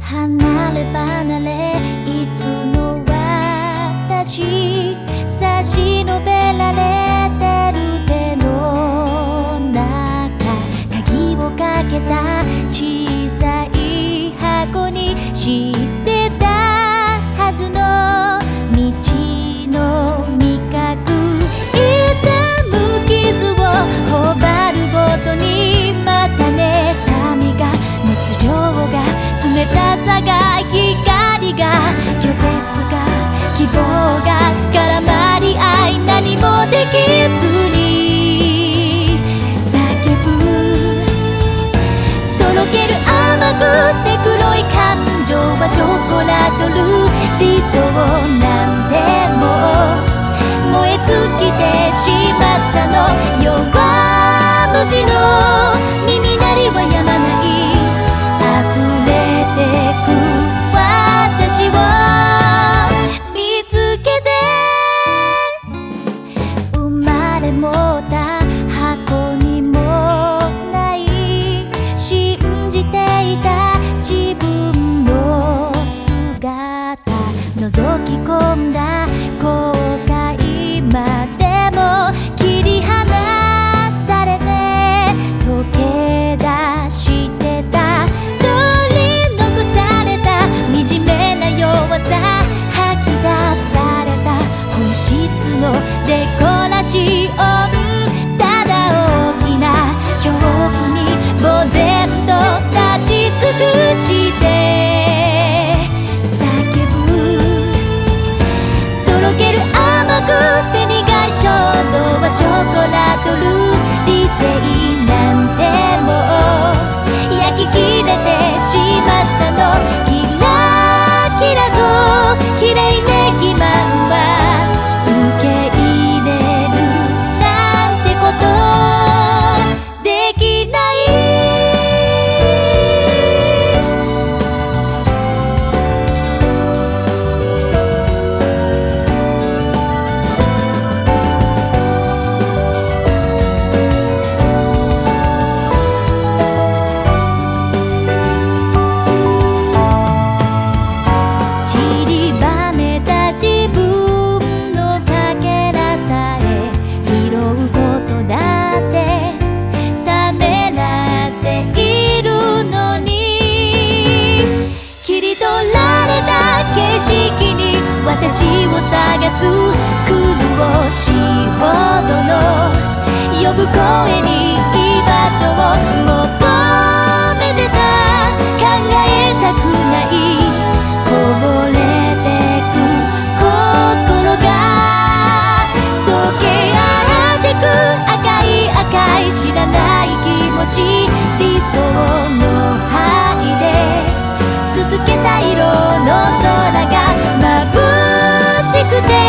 離れ離れいつの私差し伸べられてる手の中鍵をかけた小さい箱にしてショコラとる理想なんてもう燃え尽きてしまったの。弱虫の室のデコラしー私を探す。苦労しほどの呼ぶ声にくて